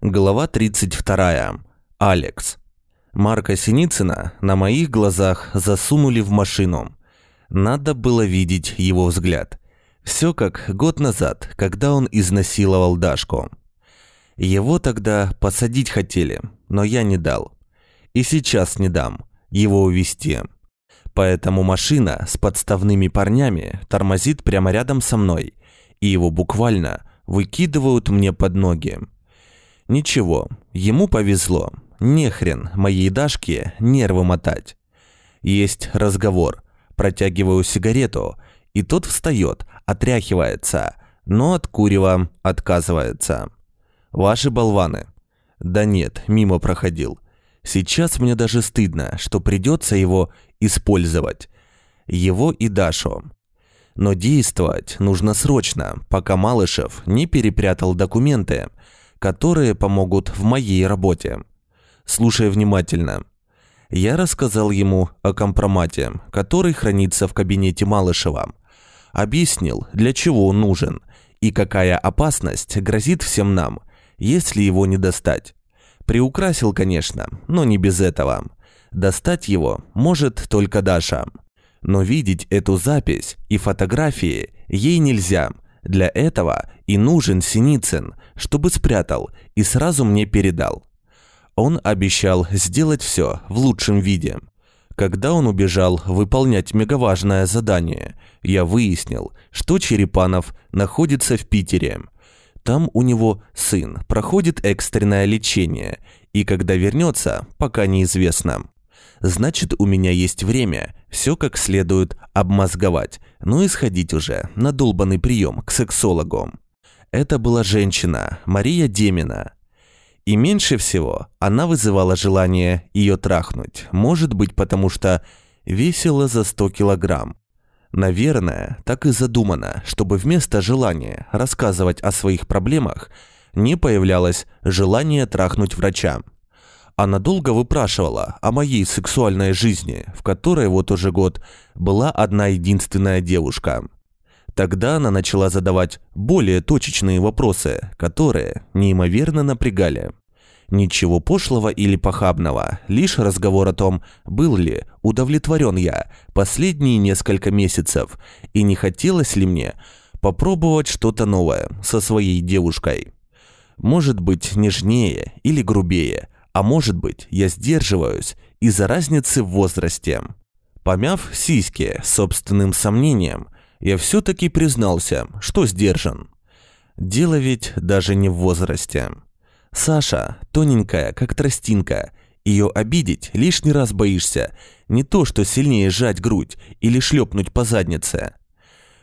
Глава 32. Алекс. Марка Синицына на моих глазах засунули в машину. Надо было видеть его взгляд. Все как год назад, когда он изнасиловал Дашку. Его тогда посадить хотели, но я не дал. И сейчас не дам его увезти. Поэтому машина с подставными парнями тормозит прямо рядом со мной, и его буквально выкидывают мне под ноги. Ничего, ему повезло. Не хрен моей Дашке нервы мотать. Есть разговор. Протягиваю сигарету, и тот встает, отряхивается, но от курева отказывается. Ваши болваны. Да нет, мимо проходил. Сейчас мне даже стыдно, что придется его использовать. Его и Дашу. Но действовать нужно срочно, пока Малышев не перепрятал документы, которые помогут в моей работе. Слушай внимательно. Я рассказал ему о компромате, который хранится в кабинете Малышева. Объяснил, для чего он нужен и какая опасность грозит всем нам, если его не достать. Приукрасил, конечно, но не без этого. Достать его может только Даша. Но видеть эту запись и фотографии ей нельзя – для этого и нужен Синицын, чтобы спрятал и сразу мне передал. Он обещал сделать все в лучшем виде. Когда он убежал выполнять мегаважное задание, я выяснил, что Черепанов находится в Питере. Там у него сын проходит экстренное лечение, и когда вернется, пока неизвестно. Значит, у меня есть время все как следует обмозговать, ну и сходить уже на долбанный прием к сексологу. Это была женщина, Мария Демина. И меньше всего она вызывала желание ее трахнуть, может быть, потому что весила за 100 килограмм. Наверное, так и задумано, чтобы вместо желания рассказывать о своих проблемах не появлялось желание трахнуть врача. Она долго выпрашивала о моей сексуальной жизни, в которой вот уже год была одна единственная девушка. Тогда она начала задавать более точечные вопросы, которые неимоверно напрягали. Ничего пошлого или похабного, лишь разговор о том, был ли удовлетворен я последние несколько месяцев и не хотелось ли мне попробовать что-то новое со своей девушкой. Может быть, нежнее или грубее – а может быть, я сдерживаюсь из-за разницы в возрасте. Помяв сиськи собственным сомнением, я все-таки признался, что сдержан. Дело ведь даже не в возрасте. Саша тоненькая, как тростинка. Ее обидеть лишний раз боишься. Не то, что сильнее сжать грудь или шлепнуть по заднице.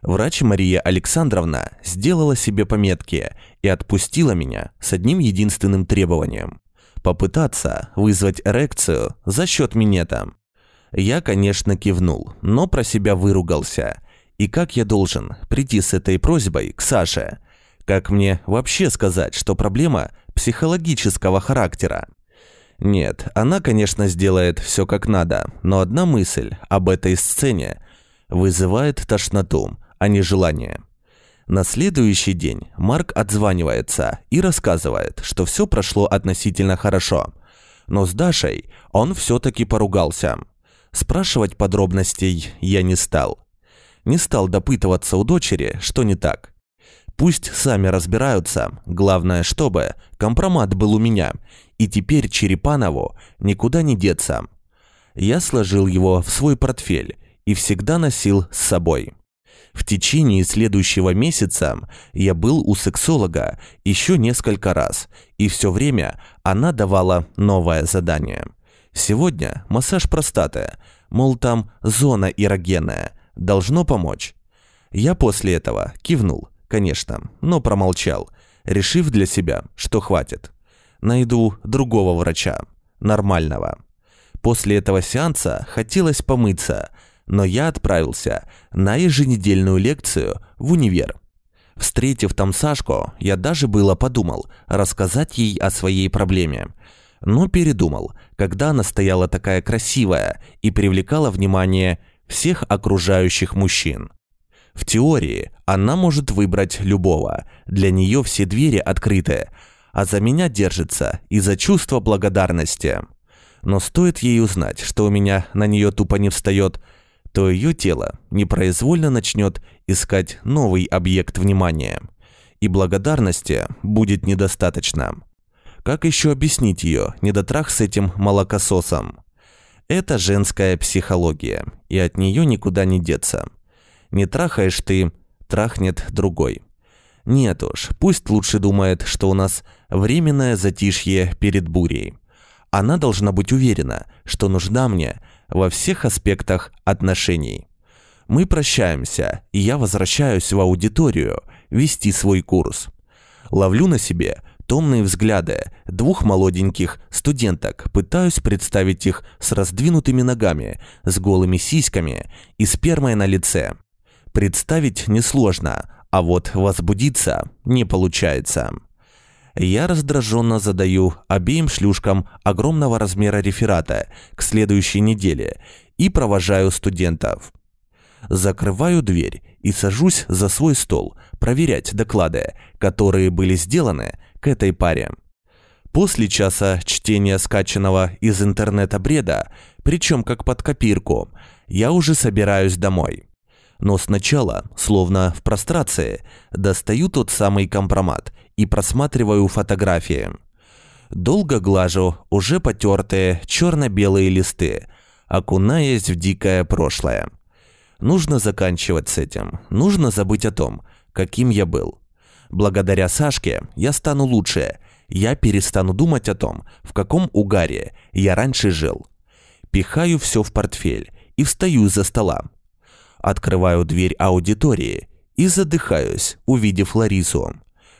Врач Мария Александровна сделала себе пометки и отпустила меня с одним единственным требованием попытаться вызвать эрекцию за счет минета. Я, конечно, кивнул, но про себя выругался. И как я должен прийти с этой просьбой к Саше? Как мне вообще сказать, что проблема психологического характера? Нет, она, конечно, сделает все как надо, но одна мысль об этой сцене вызывает тошноту, а не желание. На следующий день Марк отзванивается и рассказывает, что все прошло относительно хорошо. Но с Дашей он все-таки поругался. Спрашивать подробностей я не стал. Не стал допытываться у дочери, что не так. Пусть сами разбираются, главное, чтобы компромат был у меня, и теперь Черепанову никуда не деться. Я сложил его в свой портфель и всегда носил с собой. В течение следующего месяца я был у сексолога еще несколько раз, и все время она давала новое задание. Сегодня массаж простаты, мол, там зона эрогенная, должно помочь. Я после этого кивнул, конечно, но промолчал, решив для себя, что хватит. Найду другого врача, нормального. После этого сеанса хотелось помыться – но я отправился на еженедельную лекцию в универ. Встретив там Сашку, я даже было подумал рассказать ей о своей проблеме. Но передумал, когда она стояла такая красивая и привлекала внимание всех окружающих мужчин. В теории она может выбрать любого, для нее все двери открыты, а за меня держится из-за чувства благодарности. Но стоит ей узнать, что у меня на нее тупо не встает, то ее тело непроизвольно начнет искать новый объект внимания. И благодарности будет недостаточно. Как еще объяснить ее недотрах с этим молокососом? Это женская психология, и от нее никуда не деться. Не трахаешь ты, трахнет другой. Нет уж, пусть лучше думает, что у нас временное затишье перед бурей. Она должна быть уверена, что нужна мне во всех аспектах отношений. Мы прощаемся, и я возвращаюсь в аудиторию вести свой курс. Ловлю на себе томные взгляды двух молоденьких студенток, пытаюсь представить их с раздвинутыми ногами, с голыми сиськами и спермой на лице. Представить несложно, а вот возбудиться не получается. Я раздраженно задаю обеим шлюшкам огромного размера реферата к следующей неделе и провожаю студентов. Закрываю дверь и сажусь за свой стол проверять доклады, которые были сделаны к этой паре. После часа чтения скачанного из интернета бреда, причем как под копирку, я уже собираюсь домой. Но сначала, словно в прострации, достаю тот самый компромат и просматриваю фотографии. Долго глажу уже потертые черно-белые листы, окунаясь в дикое прошлое. Нужно заканчивать с этим, нужно забыть о том, каким я был. Благодаря Сашке я стану лучше, я перестану думать о том, в каком угаре я раньше жил. Пихаю все в портфель и встаю из-за стола. Открываю дверь аудитории и задыхаюсь, увидев Ларису.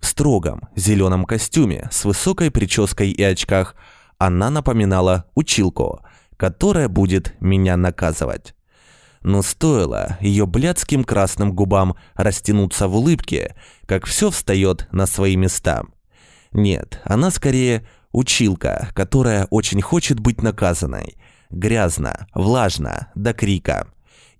В строгом зеленом костюме с высокой прической и очках она напоминала училку, которая будет меня наказывать. Но стоило ее блядским красным губам растянуться в улыбке, как все встает на свои места. Нет, она скорее училка, которая очень хочет быть наказанной. Грязно, влажно, до крика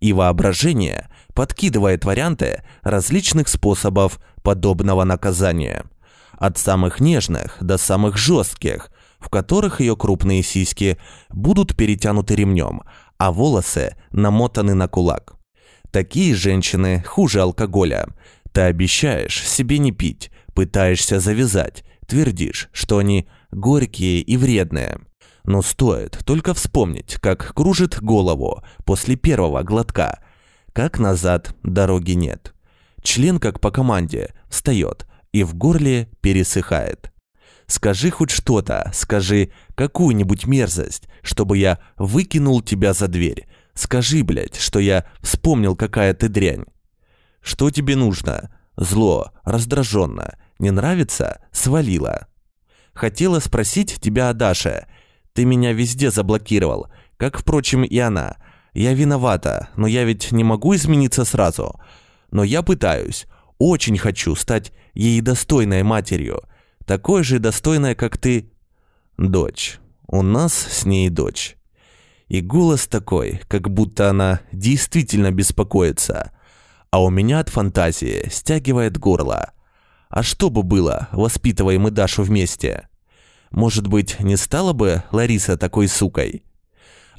и воображение подкидывает варианты различных способов подобного наказания. От самых нежных до самых жестких, в которых ее крупные сиськи будут перетянуты ремнем, а волосы намотаны на кулак. Такие женщины хуже алкоголя. Ты обещаешь себе не пить, пытаешься завязать, твердишь, что они горькие и вредные. Но стоит только вспомнить, как кружит голову после первого глотка. Как назад дороги нет. Член, как по команде, встает и в горле пересыхает. Скажи хоть что-то, скажи какую-нибудь мерзость, чтобы я выкинул тебя за дверь. Скажи, блядь, что я вспомнил, какая ты дрянь. Что тебе нужно? Зло, раздраженно. Не нравится? Свалила. Хотела спросить тебя о Даше. Ты меня везде заблокировал, как, впрочем, и она. Я виновата, но я ведь не могу измениться сразу. Но я пытаюсь. Очень хочу стать ей достойной матерью. Такой же достойной, как ты. Дочь. У нас с ней дочь. И голос такой, как будто она действительно беспокоится. А у меня от фантазии стягивает горло. А что бы было, воспитывая мы Дашу вместе? Может быть, не стала бы Лариса такой сукой?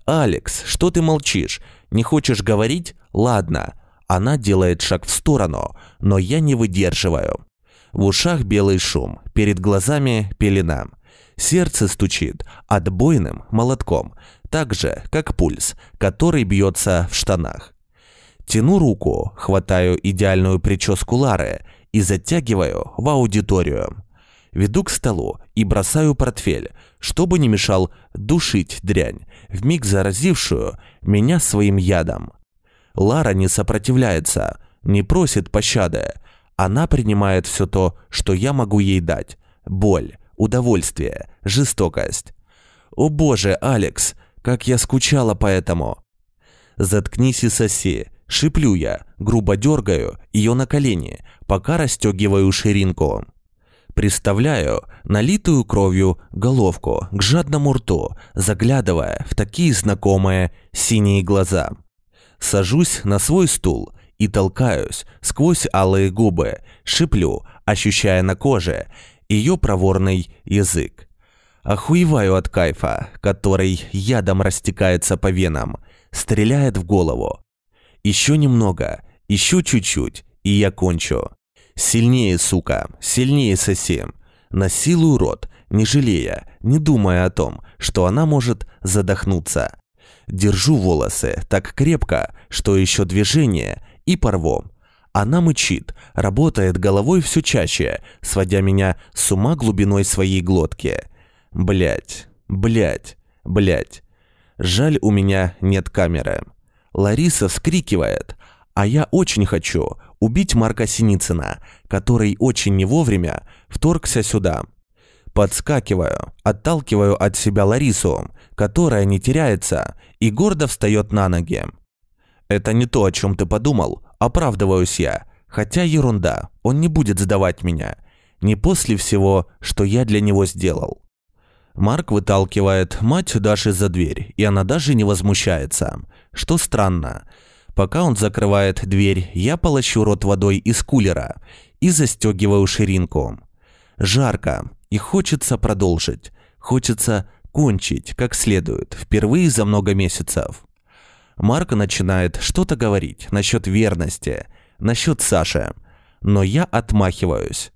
«Алекс, что ты молчишь? Не хочешь говорить? Ладно». Она делает шаг в сторону, но я не выдерживаю. В ушах белый шум, перед глазами пелена. Сердце стучит отбойным молотком, так же, как пульс, который бьется в штанах. Тяну руку, хватаю идеальную прическу Лары и затягиваю в аудиторию веду к столу и бросаю портфель, чтобы не мешал душить дрянь, вмиг заразившую меня своим ядом. Лара не сопротивляется, не просит пощады. Она принимает все то, что я могу ей дать. Боль, удовольствие, жестокость. О боже, Алекс, как я скучала по этому. Заткнись и соси, шиплю я, грубо дергаю ее на колени, пока расстегиваю ширинку. Представляю налитую кровью головку к жадному рту, заглядывая в такие знакомые синие глаза. Сажусь на свой стул и толкаюсь сквозь алые губы, шиплю, ощущая на коже ее проворный язык. Охуеваю от кайфа, который ядом растекается по венам, стреляет в голову. Еще немного, еще чуть-чуть, и я кончу. Сильнее, сука, сильнее совсем. Насилую рот, не жалея, не думая о том, что она может задохнуться. Держу волосы так крепко, что еще движение и порву. Она мычит, работает головой все чаще, сводя меня с ума глубиной своей глотки. Блять, блять, блять. Жаль, у меня нет камеры. Лариса вскрикивает, а я очень хочу убить Марка Синицына, который очень не вовремя вторгся сюда. Подскакиваю, отталкиваю от себя Ларису, которая не теряется и гордо встает на ноги. Это не то, о чем ты подумал, оправдываюсь я. Хотя ерунда, он не будет сдавать меня. Не после всего, что я для него сделал. Марк выталкивает мать Даши за дверь, и она даже не возмущается. Что странно. Пока он закрывает дверь, я полощу рот водой из кулера и застегиваю ширинку. Жарко, и хочется продолжить. Хочется кончить как следует, впервые за много месяцев. Марк начинает что-то говорить насчет верности, насчет Саши. Но я отмахиваюсь.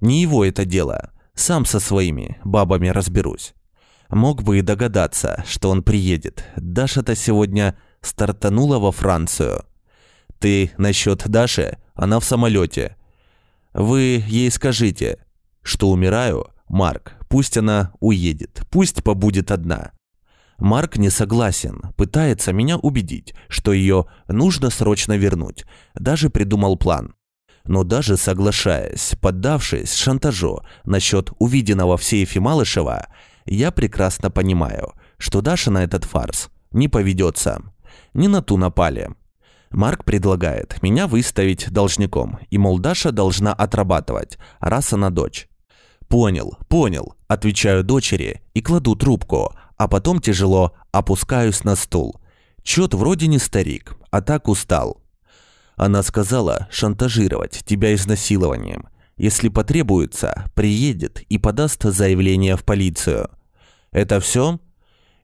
Не его это дело. Сам со своими бабами разберусь. Мог бы и догадаться, что он приедет. Даша-то сегодня стартанула во Францию. Ты насчет Даши? Она в самолете. Вы ей скажите, что умираю, Марк, пусть она уедет, пусть побудет одна. Марк не согласен, пытается меня убедить, что ее нужно срочно вернуть, даже придумал план. Но даже соглашаясь, поддавшись шантажу насчет увиденного в сейфе Малышева, я прекрасно понимаю, что Даша на этот фарс не поведется. Не на ту напали. Марк предлагает меня выставить должником, и, мол, Даша должна отрабатывать, раз она дочь. «Понял, понял», – отвечаю дочери и кладу трубку, а потом тяжело опускаюсь на стул. Чет вроде не старик, а так устал. Она сказала шантажировать тебя изнасилованием. Если потребуется, приедет и подаст заявление в полицию. Это все?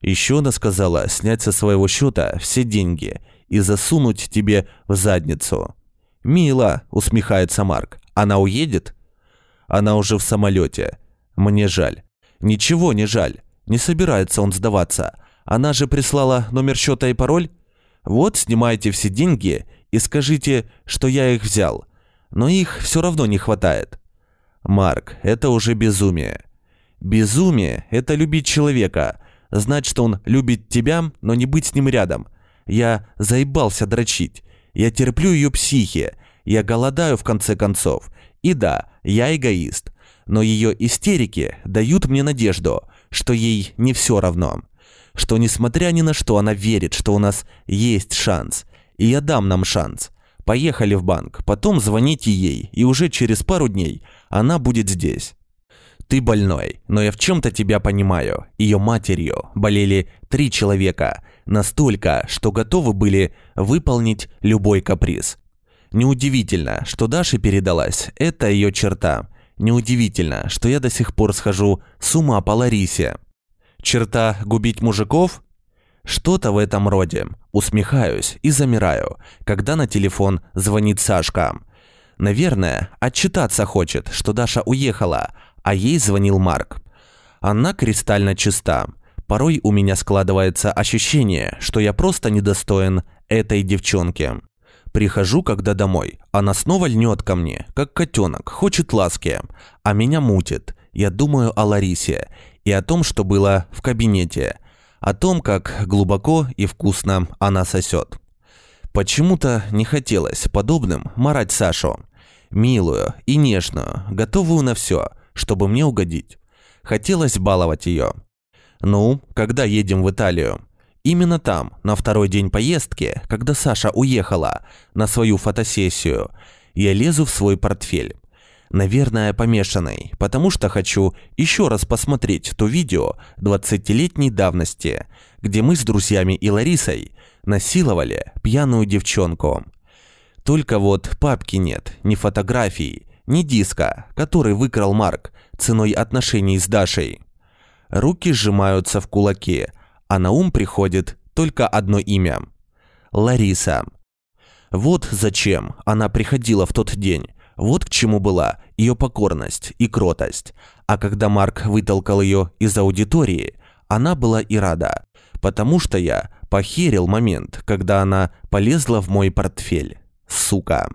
Еще она сказала снять со своего счета все деньги и засунуть тебе в задницу. «Мило», — усмехается Марк. «Она уедет?» «Она уже в самолете. Мне жаль». «Ничего не жаль. Не собирается он сдаваться. Она же прислала номер счета и пароль. Вот снимайте все деньги и скажите, что я их взял. Но их все равно не хватает. Марк, это уже безумие. Безумие – это любить человека, знать, что он любит тебя, но не быть с ним рядом. Я заебался дрочить. Я терплю ее психи. Я голодаю в конце концов. И да, я эгоист. Но ее истерики дают мне надежду, что ей не все равно. Что несмотря ни на что она верит, что у нас есть шанс. И я дам нам шанс. Поехали в банк, потом звоните ей, и уже через пару дней она будет здесь. Ты больной, но я в чем-то тебя понимаю. Ее матерью болели три человека, настолько, что готовы были выполнить любой каприз. Неудивительно, что Даше передалась эта ее черта. Неудивительно, что я до сих пор схожу с ума по Ларисе. Черта губить мужиков? Что-то в этом роде. Усмехаюсь и замираю, когда на телефон звонит Сашка. Наверное, отчитаться хочет, что Даша уехала, а ей звонил Марк. Она кристально чиста. Порой у меня складывается ощущение, что я просто недостоин этой девчонки. Прихожу, когда домой, она снова льнет ко мне, как котенок, хочет ласки, а меня мутит. Я думаю о Ларисе и о том, что было в кабинете, о том, как глубоко и вкусно она сосет. Почему-то не хотелось подобным марать Сашу. Милую и нежную, готовую на все, чтобы мне угодить. Хотелось баловать ее. Ну, когда едем в Италию? Именно там, на второй день поездки, когда Саша уехала на свою фотосессию, я лезу в свой портфель. Наверное, помешанный, потому что хочу еще раз посмотреть то видео 20-летней давности, где мы с друзьями и Ларисой насиловали пьяную девчонку. Только вот папки нет, ни фотографий, ни диска, который выкрал Марк, ценой отношений с Дашей. Руки сжимаются в кулаке, а на ум приходит только одно имя – Лариса. Вот зачем она приходила в тот день, вот к чему была ее покорность и кротость. А когда Марк вытолкал ее из аудитории, она была и рада, потому что я похерил момент, когда она полезла в мой портфель. Сука.